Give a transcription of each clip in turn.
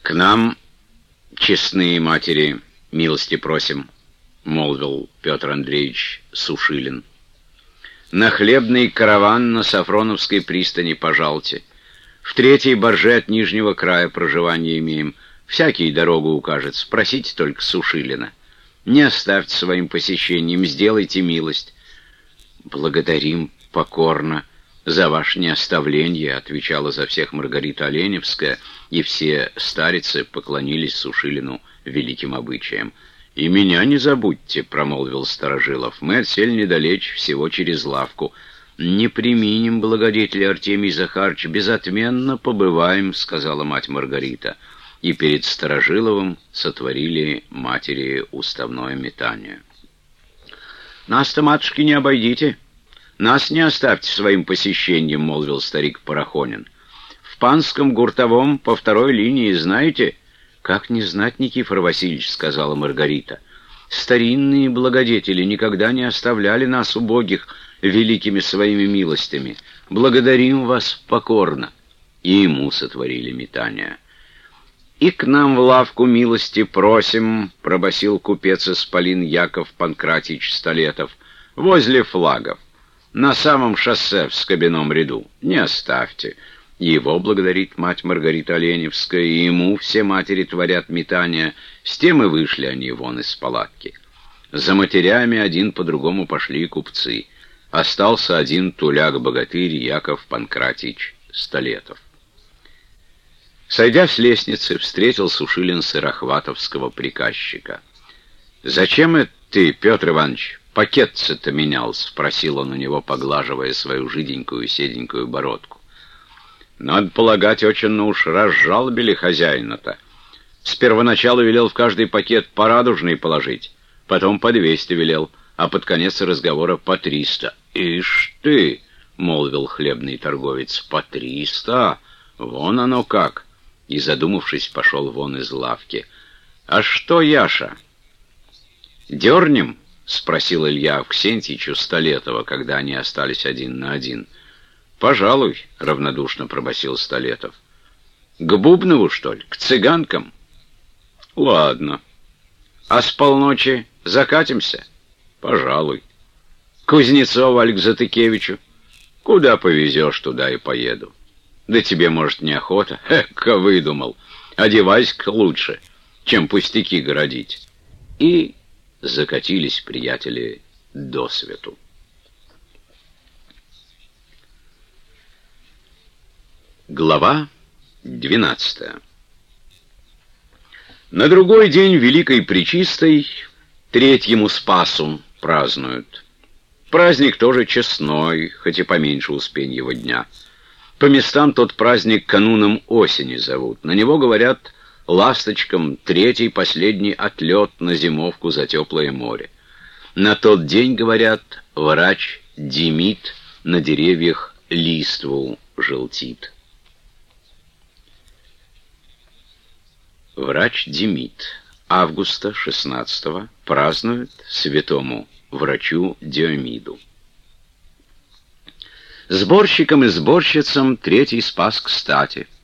«К нам, честные матери, милости просим», — молвил Петр Андреевич Сушилин. «На хлебный караван на Сафроновской пристани пожалте. В третьей борже от нижнего края проживания имеем. Всякий дорогу укажет, спросите только Сушилина. Не оставьте своим посещением, сделайте милость». «Благодарим покорно», «За ваше неоставление», — отвечала за всех Маргарита Оленевская, и все старицы поклонились Сушилину великим обычаям. «И меня не забудьте», — промолвил Старожилов. «Мы отсели недалече, всего через лавку». «Не применим, благодетель Артемий Захарч, безотменно побываем», — сказала мать Маргарита. И перед Старожиловым сотворили матери уставное метание. «Нас-то, матушки, не обойдите», «Нас не оставьте своим посещением», — молвил старик Парахонин. «В панском гуртовом по второй линии знаете?» «Как не знать, Никифор Васильевич», — сказала Маргарита. «Старинные благодетели никогда не оставляли нас, убогих, великими своими милостями. Благодарим вас покорно». И ему сотворили метание. «И к нам в лавку милости просим», — пробасил купец Исполин Яков Панкратич Столетов, — «возле флагов» на самом шоссе в скобяном ряду. Не оставьте. Его благодарит мать Маргарита Оленевская, и ему все матери творят метания. С тем и вышли они вон из палатки. За матерями один по другому пошли купцы. Остался один туляк-богатырь Яков Панкратич Столетов. Сойдя с лестницы, встретил Сушилин сырохватовского приказчика. «Зачем это ты, Петр Иванович, пакет-то менял?» — спросил он у него, поглаживая свою жиденькую седенькую бородку. «Надо полагать, очень уж разжалобили хозяина-то. С первоначала велел в каждый пакет по радужной положить, потом по двести велел, а под конец разговора по триста. «Ишь ты!» — молвил хлебный торговец. «По триста? Вон оно как!» И, задумавшись, пошел вон из лавки. «А что, Яша?» «Дернем?» — спросил Илья Авксентьичу Столетова, когда они остались один на один. «Пожалуй», — равнодушно пробасил Столетов. «К Бубнову, что ли? К цыганкам?» «Ладно. А с полночи закатимся?» «Пожалуй». «Кузнецову Алексатыкевичу?» «Куда повезешь, туда и поеду». «Да тебе, может, неохота?» «Эка выдумал. Одевайся-ка лучше, чем пустяки городить». И закатились приятели до свету. Глава 12 На другой день Великой Пречистой, третьему Спасу, празднуют. Праздник тоже честной, хоть и поменьше Успеньего дня. По местам тот праздник кануном осени зовут. На него, говорят, ласточкам третий последний отлет на зимовку за теплое море. На тот день, говорят, врач Демид на деревьях листву желтит. Врач Демид августа 16 празднует святому врачу Диомиду. Сборщикам и сборщицам третий спас кстати –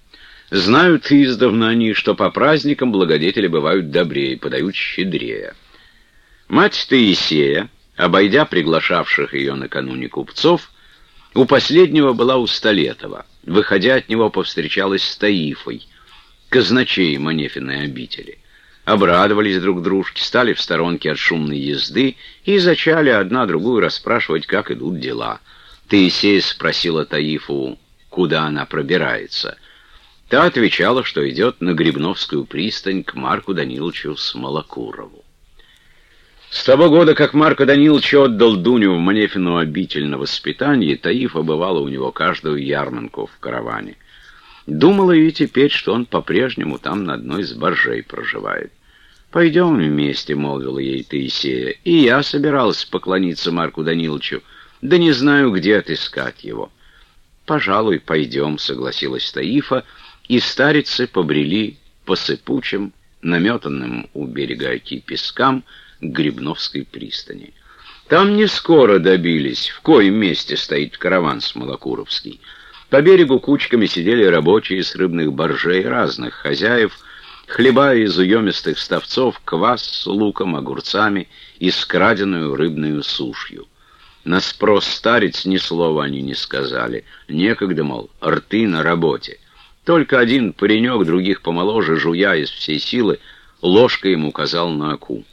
Знают издавна они, что по праздникам благодетели бывают добрее, подают щедрее. Мать Таисея, обойдя приглашавших ее накануне купцов, у последнего была у Столетова. Выходя от него, повстречалась с Таифой, казначей Манефиной обители. Обрадовались друг дружке, стали в сторонке от шумной езды и зачали одна другую расспрашивать, как идут дела. Таисея спросила Таифу, куда она пробирается — Та отвечала, что идет на Грибновскую пристань к Марку Даниловичу Смолокурову. С того года, как Марко Данилович отдал Дуню в Манефину обитель на воспитание, Таифа бывала у него каждую ярманку в караване. Думала и теперь, что он по-прежнему там на одной из боржей проживает. «Пойдем вместе», — молвила ей Таисея, — «и я собиралась поклониться Марку Даниловичу, да не знаю, где отыскать его». «Пожалуй, пойдем», — согласилась Таифа, — и старицы побрели по сыпучим, наметанным у берега оки пескам к Грибновской пристани. Там не скоро добились, в коем месте стоит караван Смолокуровский. По берегу кучками сидели рабочие с рыбных боржей разных хозяев, хлебая из уемистых ставцов квас с луком, огурцами и скраденную рыбную сушью. На спрос старец ни слова они не сказали. Некогда, мол, рты на работе. Только один паренек, других помоложе, жуя из всей силы, ложкой ему указал на оку.